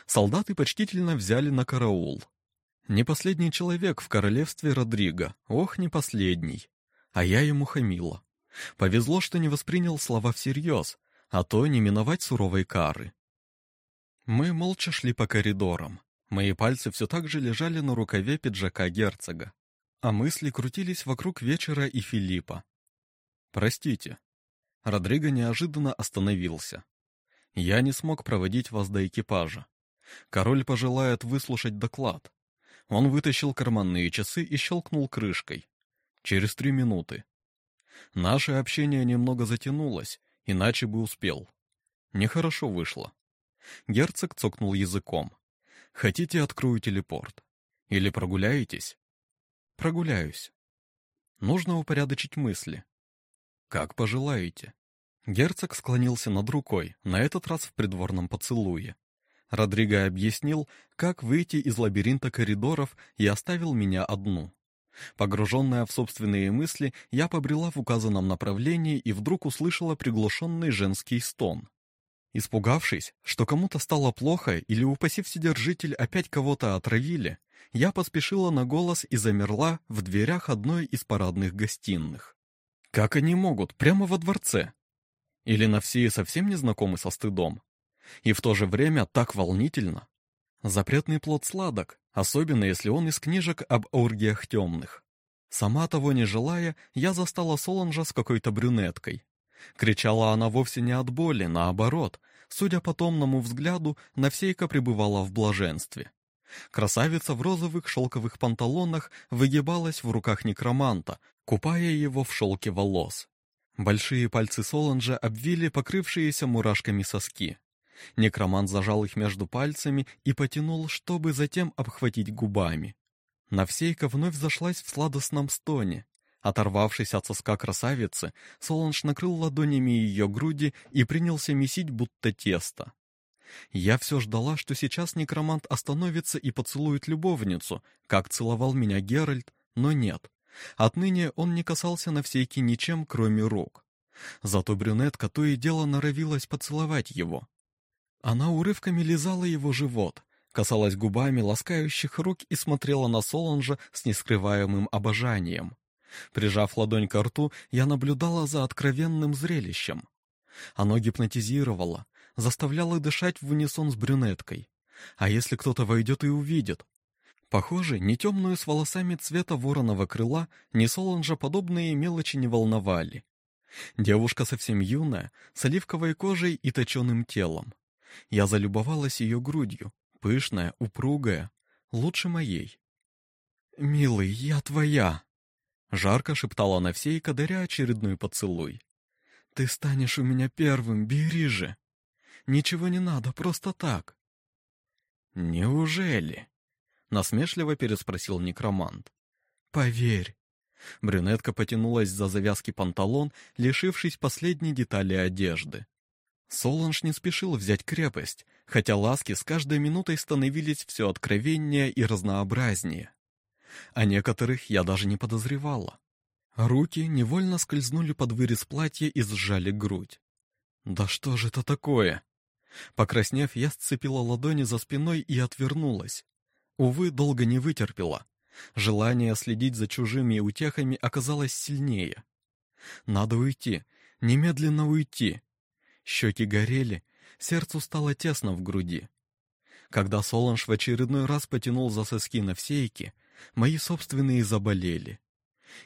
Солдаты почтительно взяли на караул. Не последний человек в королевстве Родриго, ох, не последний. а я ему хамила. Повезло, что не воспринял слова всерьез, а то не миновать суровой кары. Мы молча шли по коридорам. Мои пальцы все так же лежали на рукаве пиджака герцога, а мысли крутились вокруг вечера и Филиппа. «Простите». Родриго неожиданно остановился. «Я не смог проводить вас до экипажа. Король пожелает выслушать доклад». Он вытащил карманные часы и щелкнул крышкой. Через три минуты. Наше общение немного затянулось, иначе бы успел. Нехорошо вышло. Герцог цокнул языком. «Хотите, открою телепорт? Или прогуляетесь?» «Прогуляюсь. Нужно упорядочить мысли. Как пожелаете». Герцог склонился над рукой, на этот раз в придворном поцелуе. Родриго объяснил, как выйти из лабиринта коридоров и оставил меня одну. Погруженная в собственные мысли, я побрела в указанном направлении и вдруг услышала приглушенный женский стон. Испугавшись, что кому-то стало плохо или, упаси вседержитель, опять кого-то отравили, я поспешила на голос и замерла в дверях одной из парадных гостиных. Как они могут? Прямо во дворце? Или на все совсем не знакомы со стыдом? И в то же время так волнительно. Запретный плод сладок, особенно если он из книжек об оргиях темных. Сама того не желая, я застала Соланжа с какой-то брюнеткой. Кричала она вовсе не от боли, наоборот. Судя по томному взгляду, Навсейка пребывала в блаженстве. Красавица в розовых шелковых панталонах выгибалась в руках некроманта, купая его в шелке волос. Большие пальцы Соланжа обвили покрывшиеся мурашками соски. Некромант зажал их между пальцами и потянул, чтобы затем обхватить губами. Навсейка вновь зашлась в сладостном стоне. Оторвавшись от соска красавицы, Соланж накрыл ладонями ее груди и принялся месить будто тесто. Я все ждала, что сейчас некромант остановится и поцелует любовницу, как целовал меня Геральт, но нет. Отныне он не касался Навсейки ничем, кроме рук. Зато брюнетка то и дело норовилась поцеловать его. Она урывками лизала его живот, касалась губами ласкающих рук и смотрела на Соланжа с нескрываемым обожанием. Прижав ладонь к рту, я наблюдала за откровенным зрелищем. Оно гипнотизировало, заставляло дышать в унисон с брюнеткой. А если кто-то войдет и увидит? Похоже, ни темную с волосами цвета вороного крыла, ни Соланжа подобные мелочи не волновали. Девушка совсем юная, с оливковой кожей и точеным телом. Я залюбовалась ее грудью, пышная, упругая, лучше моей. «Милый, я твоя!» Жарко шептала Навсейка, даря очередной поцелуй. «Ты станешь у меня первым, бери же! Ничего не надо, просто так!» «Неужели?» — насмешливо переспросил некромант. «Поверь!» Брюнетка потянулась за завязки панталон, лишившись последней детали одежды. Соланж не спешил взять крепость, хотя ласки с каждой минутой становились все откровеннее и разнообразнее. О некоторых я даже не подозревала. Руки невольно скользнули под вырез платья и сжали грудь. «Да что же это такое?» Покраснев, я сцепила ладони за спиной и отвернулась. Увы, долго не вытерпела. Желание следить за чужими утехами оказалось сильнее. Надо уйти, немедленно уйти. Щеки горели, сердцу стало тесно в груди. Когда Соланж в очередной раз потянул за соски на всейки, мои собственные заболели.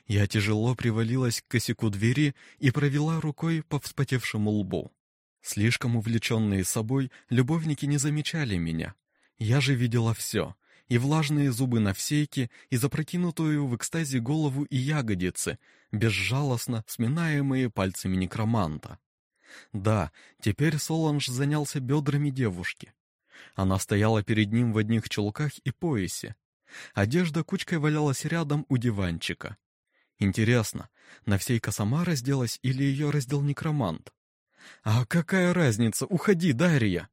Я тяжело привалилась к косяку двери и провела рукой по вспотевшему лбу. Слишком увлеченные собой, любовники не замечали меня. Я же видела все. И влажные зубы на всейке, и запрокинутую в экстазе голову и ягодицы, безжалостно сминаемые пальцами некроманта. Да, теперь Соланж занялся бедрами девушки. Она стояла перед ним в одних чулках и поясе. Одежда кучкой валялась рядом у диванчика. Интересно, Навсейка сама разделась или ее раздел некромант? А какая разница? Уходи, Дарья!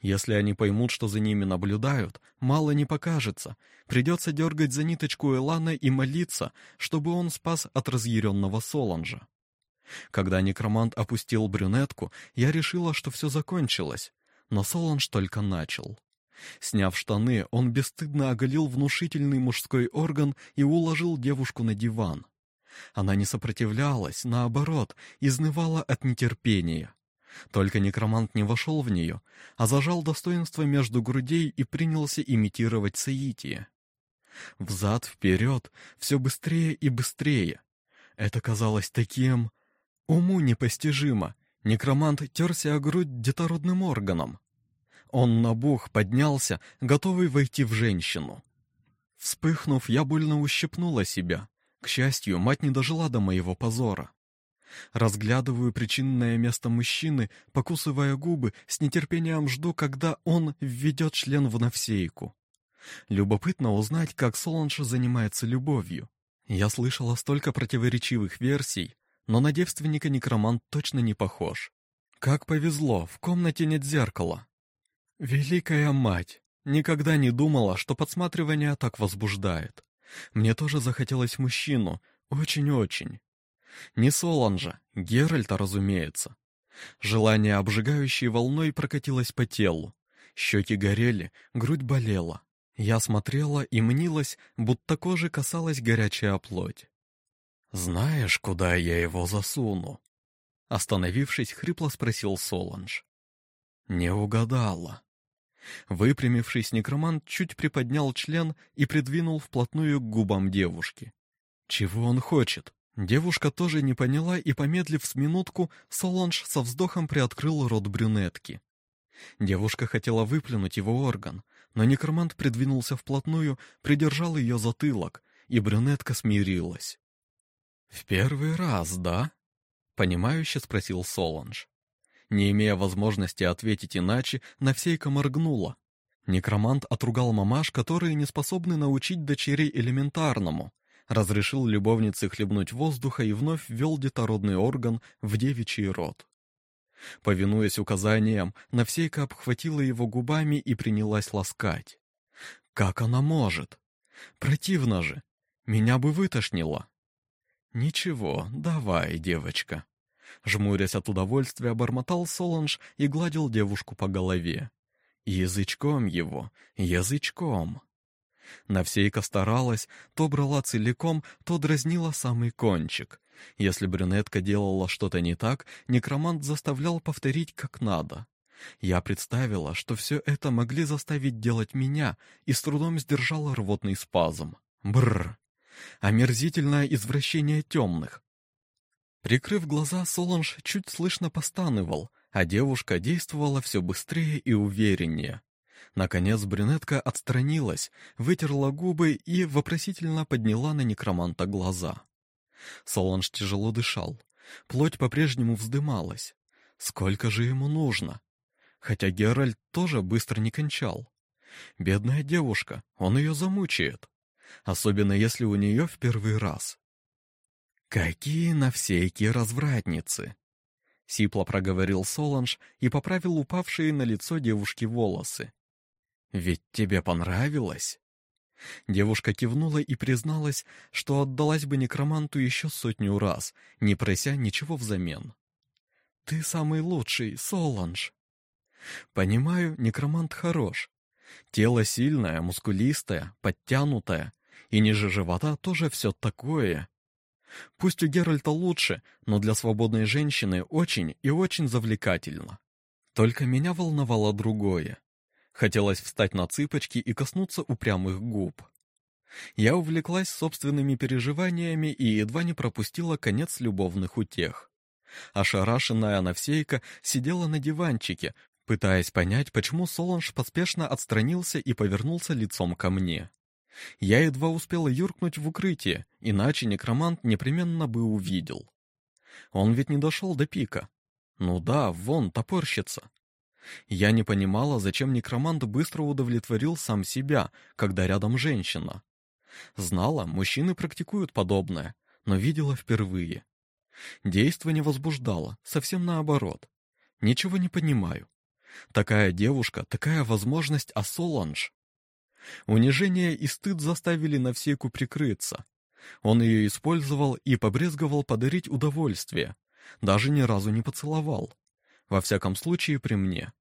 Если они поймут, что за ними наблюдают, мало не покажется. Придется дергать за ниточку Элана и молиться, чтобы он спас от разъяренного Соланжа. Когда некромант опустил брюнетку, я решила, что все закончилось, но Соланж только начал. Сняв штаны, он бесстыдно оголил внушительный мужской орган и уложил девушку на диван. Она не сопротивлялась, наоборот, изнывала от нетерпения. Только некромант не вошел в нее, а зажал достоинство между грудей и принялся имитировать соитие. Взад-вперед, все быстрее и быстрее. Это казалось таким... Уму непостижимо. Некромант терся о грудь детородным органом. Он набух, поднялся, готовый войти в женщину. Вспыхнув, я больно ущипнула себя. К счастью, мать не дожила до моего позора. Разглядываю причинное место мужчины, покусывая губы, с нетерпением жду, когда он введет член в навсейку. Любопытно узнать, как Соланж занимается любовью. Я слышала столько противоречивых версий, но на девственника некромант точно не похож. Как повезло, в комнате нет зеркала. Великая мать! Никогда не думала, что подсматривание так возбуждает. Мне тоже захотелось мужчину, очень-очень. Не Соланжа, Геральта, разумеется. Желание обжигающей волной прокатилось по телу. Щеки горели, грудь болела. Я смотрела и мнилась, будто кожи касалась горячая плоть. «Знаешь, куда я его засуну?» Остановившись, хрипло спросил Соланж. «Не угадала». Выпрямившись, некромант чуть приподнял член и придвинул вплотную к губам девушки. «Чего он хочет?» Девушка тоже не поняла, и, помедлив с минутку, Соланж со вздохом приоткрыл рот брюнетки. Девушка хотела выплюнуть его орган, но некромант придвинулся вплотную, придержал ее затылок, и брюнетка смирилась. «В первый раз, да?» — понимающе спросил Соланж. Не имея возможности ответить иначе, Навсейка моргнула. Некромант отругал мамаш, которые не способны научить дочерей элементарному, разрешил любовнице хлебнуть воздуха и вновь ввел детородный орган в девичий рот. Повинуясь указаниям, Навсейка обхватила его губами и принялась ласкать. Как она может? Противно же. Меня бы вытошнило. Ничего, давай, девочка. Жмурясь от удовольствия, бормотал Соланж и гладил девушку по голове. Язычком его, язычком. Навсейка старалась, то брала целиком, то дразнила самый кончик. Если брюнетка делала что-то не так, некромант заставлял повторить как надо. Я представила, что все это могли заставить делать меня, и с трудом сдержала рвотный спазм. Бррр! Омерзительное извращение темных. Прикрыв глаза, Соланж чуть слышно постанывал, а девушка действовала все быстрее и увереннее. Наконец брюнетка отстранилась, вытерла губы и вопросительно подняла на некроманта глаза. Соланж тяжело дышал. Плоть по-прежнему вздымалась. Сколько же ему нужно? Хотя Геральт тоже быстро не кончал. Бедная девушка, он ее замучает. Особенно если у нее в первый раз. «Какие навсейки развратницы!» Сипло проговорил Соланж и поправил упавшие на лицо девушки волосы. Ведь тебе понравилось?» Девушка кивнула и призналась, что отдалась бы некроманту еще сотню раз, не прося ничего взамен. «Ты самый лучший, Соланж!» «Понимаю, некромант хорош. Тело сильное, мускулистое, подтянутое, и ниже живота тоже все такое. Пусть у Геральта лучше, но для свободной женщины очень и очень завлекательно. Только меня волновало другое. Хотелось встать на цыпочки и коснуться упрямых губ. Я увлеклась собственными переживаниями и едва не пропустила конец любовных утех. Ошарашенная Навсейка сидела на диванчике, пытаясь понять, почему Соланж поспешно отстранился и повернулся лицом ко мне. Я едва успела юркнуть в укрытие, иначе некромант непременно бы увидел. Он ведь не дошел до пика. Ну да, вон топорщится. Я не понимала, зачем некромант быстро удовлетворил сам себя, когда рядом женщина. Знала, мужчины практикуют подобное, но видела впервые. Действо не возбуждало, совсем наоборот. Ничего не понимаю. Такая девушка, такая возможность, а Соланж... Унижение и стыд заставили Навсеку прикрыться. Он ее использовал и побрезговал подарить удовольствие. Даже ни разу не поцеловал. Во всяком случае, при мне.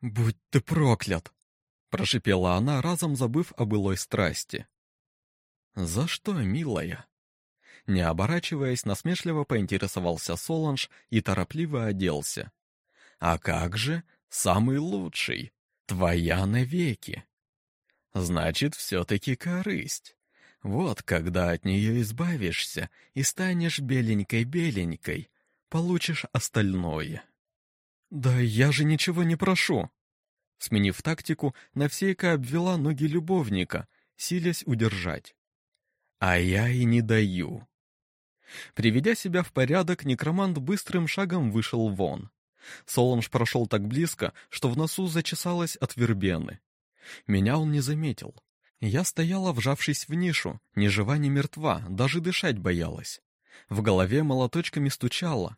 «Будь ты проклят!» — прошипела она, разом забыв о былой страсти. «За что, милая?» Не оборачиваясь, насмешливо поинтересовался Соланж и торопливо оделся. «А как же самый лучший? Твоя навеки!» «Значит, все-таки корысть. Вот когда от нее избавишься и станешь беленькой-беленькой, получишь остальное». «Да я же ничего не прошу!» Сменив тактику, Навсейка обвела ноги любовника, силясь удержать. «А я и не даю!» Приведя себя в порядок, некромант быстрым шагом вышел вон. Солонж прошел так близко, что в носу зачесалось от вербены. Меня он не заметил. Я стояла, вжавшись в нишу, ни жива, ни мертва, даже дышать боялась. В голове молоточками стучало.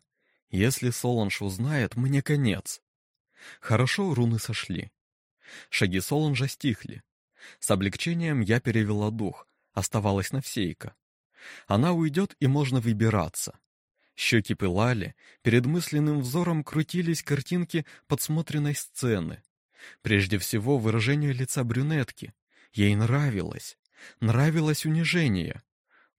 Если Солонж узнает, мне конец. Хорошо руны сошли. Шаги Солонжа стихли. С облегчением я перевела дух. Оставалась Навсейка. Она уйдет, и можно выбираться. Щеки пылали, перед мысленным взором крутились картинки подсмотренной сцены. Прежде всего, выражение лица брюнетки. Ей нравилось. Нравилось унижение.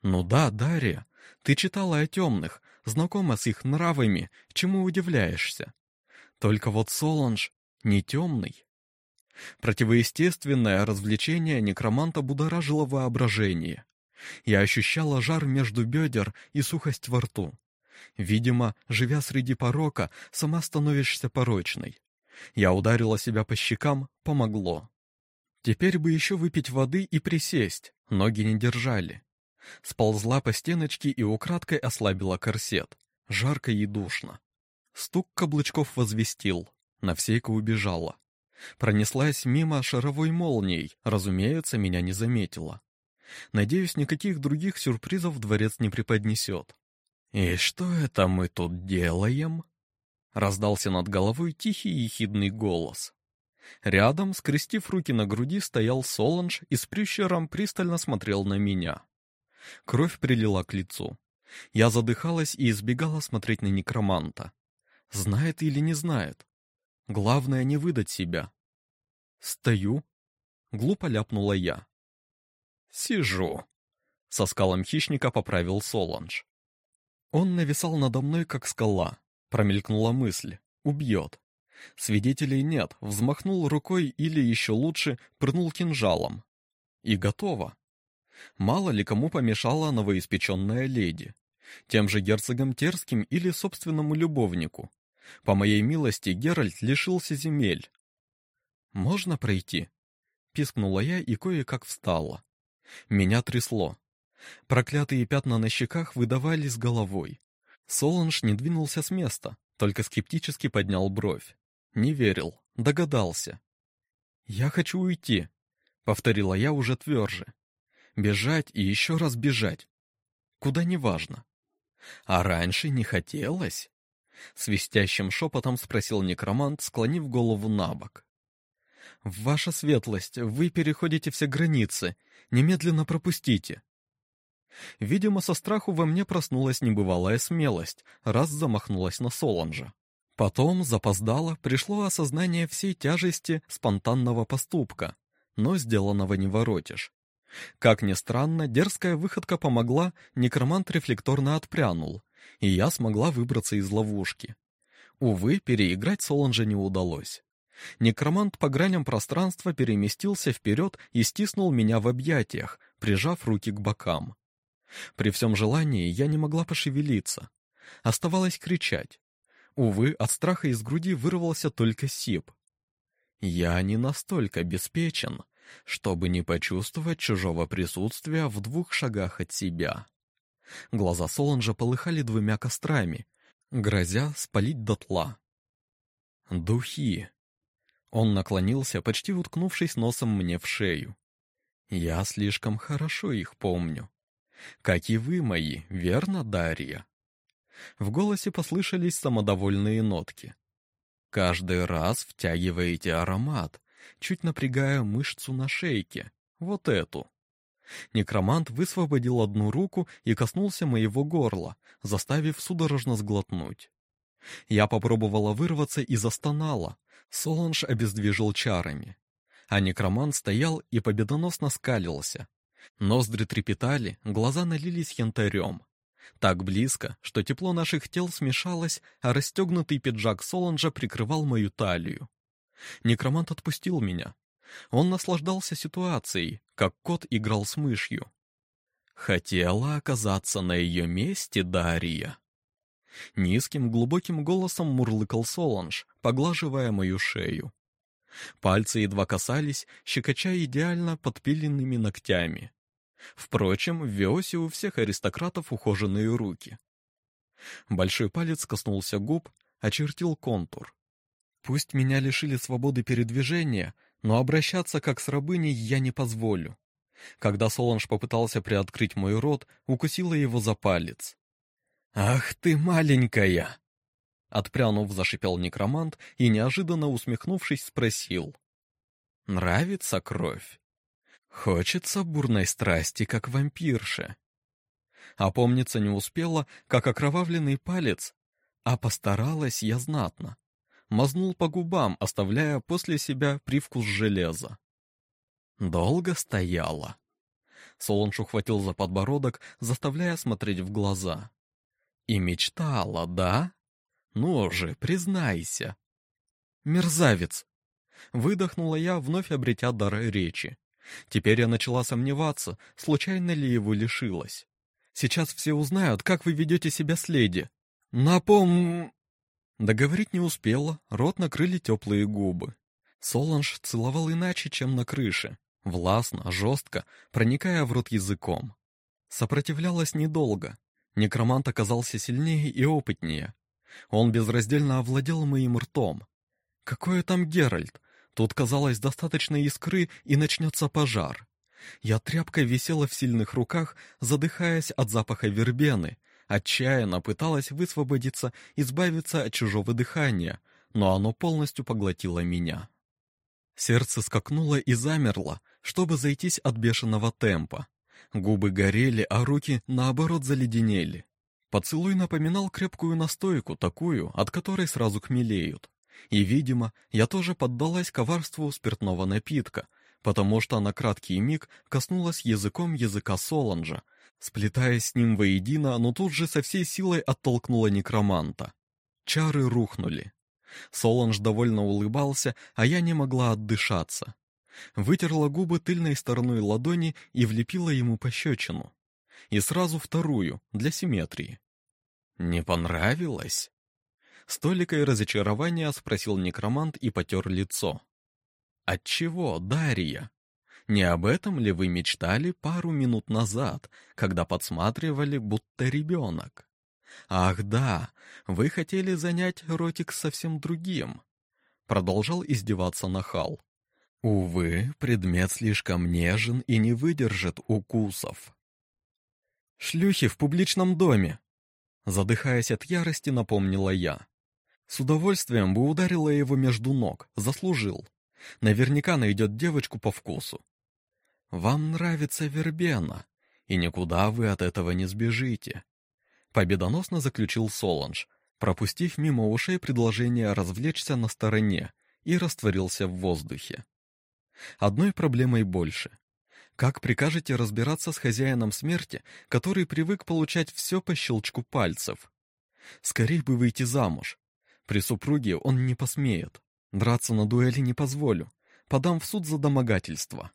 Ну да, Дарья, ты читала о темных, знакома с их нравами, чему удивляешься. Только вот Соланж не темный. Противоестественное развлечение некроманта будоражило воображение. Я ощущала жар между бедер и сухость во рту. Видимо, живя среди порока, сама становишься порочной. Я ударила себя по щекам, помогло. Теперь бы еще выпить воды и присесть, ноги не держали. Сползла по стеночке и украдкой ослабила корсет. Жарко и душно. Стук каблучков возвестил. Навсейка убежала. Пронеслась мимо шаровой молнией, разумеется, меня не заметила. Надеюсь, никаких других сюрпризов дворец не преподнесет. «И что это мы тут делаем?» Раздался над головой тихий ехидный голос. Рядом, скрестив руки на груди, стоял Соланж и с прищером пристально смотрел на меня. Кровь прилила к лицу. Я задыхалась и избегала смотреть на некроманта. Знает или не знает. Главное не выдать себя. Стою. Глупо ляпнула я. Сижу. Со скалом хищника поправил Соланж. Он нависал надо мной, как скала. Промелькнула мысль. Убьет. Свидетелей нет. Взмахнул рукой или, еще лучше, прынул кинжалом. И готово. Мало ли кому помешала новоиспеченная леди. Тем же герцогом Терским или собственному любовнику. По моей милости Геральт лишился земель. «Можно пройти?» — пискнула я и кое-как встала. Меня трясло. Проклятые пятна на щеках выдавали с головой. Соланж не двинулся с места, только скептически поднял бровь. Не верил, догадался. «Я хочу уйти», — повторила я уже тверже. «Бежать и еще раз бежать. Куда не важно». «А раньше не хотелось?» Свистящим шепотом спросил некромант, склонив голову на бок. «Ваша светлость, вы переходите все границы. Немедленно пропустите». Видимо, со страху во мне проснулась небывалая смелость, раз замахнулась на Соланжа. Потом, запоздало, пришло осознание всей тяжести спонтанного поступка, но сделанного не воротишь. Как ни странно, дерзкая выходка помогла, некромант рефлекторно отпрянул, и я смогла выбраться из ловушки. Увы, переиграть Соланжа не удалось. Некромант по граням пространства переместился вперед и стиснул меня в объятиях, прижав руки к бокам. При всем желании я не могла пошевелиться. Оставалось кричать. Увы, от страха из груди вырвался только сип. Я не настолько обеспечен, чтобы не почувствовать чужого присутствия в двух шагах от себя. Глаза Соланжа полыхали двумя кострами, грозя спалить дотла. Духи. Он наклонился, почти уткнувшись носом мне в шею. Я слишком хорошо их помню. Как и вы мои, верно, Дарья? В голосе послышались самодовольные нотки. Каждый раз втягиваете аромат, чуть напрягая мышцу на шейке, вот эту. Некромант высвободил одну руку и коснулся моего горла, заставив судорожно сглотнуть. Я попробовала вырваться и застонала. Соланж обездвижил чарами. А некромант стоял и победоносно скалился. Ноздри трепетали, глаза налились янтарем. Так близко, что тепло наших тел смешалось, а расстегнутый пиджак Соланжа прикрывал мою талию. Некромант отпустил меня. Он наслаждался ситуацией, как кот играл с мышью. Хотела оказаться на ее месте Дарья. Низким, глубоким голосом мурлыкал Соланж, поглаживая мою шею. Пальцы едва касались, щекоча идеально подпиленными ногтями. Впрочем, в Веосе у всех аристократов ухоженные руки. Большой палец коснулся губ, очертил контур. Пусть меня лишили свободы передвижения, но обращаться как с рабыней я не позволю. Когда Соланж попытался приоткрыть мой рот, укусила его за палец. «Ах ты маленькая!» Отпрянув, зашипел некромант и, неожиданно усмехнувшись, спросил. «Нравится кровь?» Хочется бурной страсти, как вампирша. Опомниться не успела, как окровавленный палец, а постаралась я знатно. Мазнул по губам, оставляя после себя привкус железа. Долго стояла. Солонж ухватил за подбородок, заставляя смотреть в глаза. И мечтала, да? Ну же, признайся. Мерзавец! Выдохнула я, вновь обретя дар речи. Теперь я начала сомневаться, случайно ли его лишилась. Сейчас все узнают, как вы ведете себя с леди. Напом... Договорить не успела, рот накрыли теплые губы. Соланж целовал иначе, чем на крыше. Властно, жестко, проникая в рот языком. Сопротивлялась недолго. Некромант оказался сильнее и опытнее. Он безраздельно овладел моим ртом. Какой там Геральт? Тут, казалось, достаточно искры, и начнется пожар. Я тряпкой висела в сильных руках, задыхаясь от запаха вербены, отчаянно пыталась высвободиться, избавиться от чужого дыхания, но оно полностью поглотило меня. Сердце скакнуло и замерло, чтобы зайтись от бешеного темпа. Губы горели, а руки, наоборот, заледенели. Поцелуй напоминал крепкую настойку, такую, от которой сразу хмелеют. И, видимо, я тоже поддалась коварству спиртного напитка, потому что на краткий миг коснулась языком языка Соланжа, сплетаясь с ним воедино, но тут же со всей силой оттолкнула некроманта. Чары рухнули. Соланж довольно улыбался, а я не могла отдышаться. Вытерла губы тыльной стороной ладони и влепила ему пощечину. И сразу вторую, для симметрии. «Не понравилось?» С толикой разочарования спросил некромант и потер лицо. «Отчего, Дарья? Не об этом ли вы мечтали пару минут назад, когда подсматривали, будто ребенок? Ах да, вы хотели занять ротик совсем другим». Продолжал издеваться нахал. «Увы, предмет слишком нежен и не выдержит укусов». «Шлюхи в публичном доме!» Задыхаясь от ярости, напомнила я. С удовольствием бы ударила его между ног, заслужил. Наверняка найдет девочку по вкусу. Вам нравится вербена, и никуда вы от этого не сбежите. Победоносно заключил Соланж, пропустив мимо ушей предложение развлечься на стороне, и растворился в воздухе. Одной проблемой больше. Как прикажете разбираться с хозяином смерти, который привык получать все по щелчку пальцев? Скорей бы выйти замуж, при супруге он не посмеет. Драться на дуэли не позволю. Подам в суд за домогательство.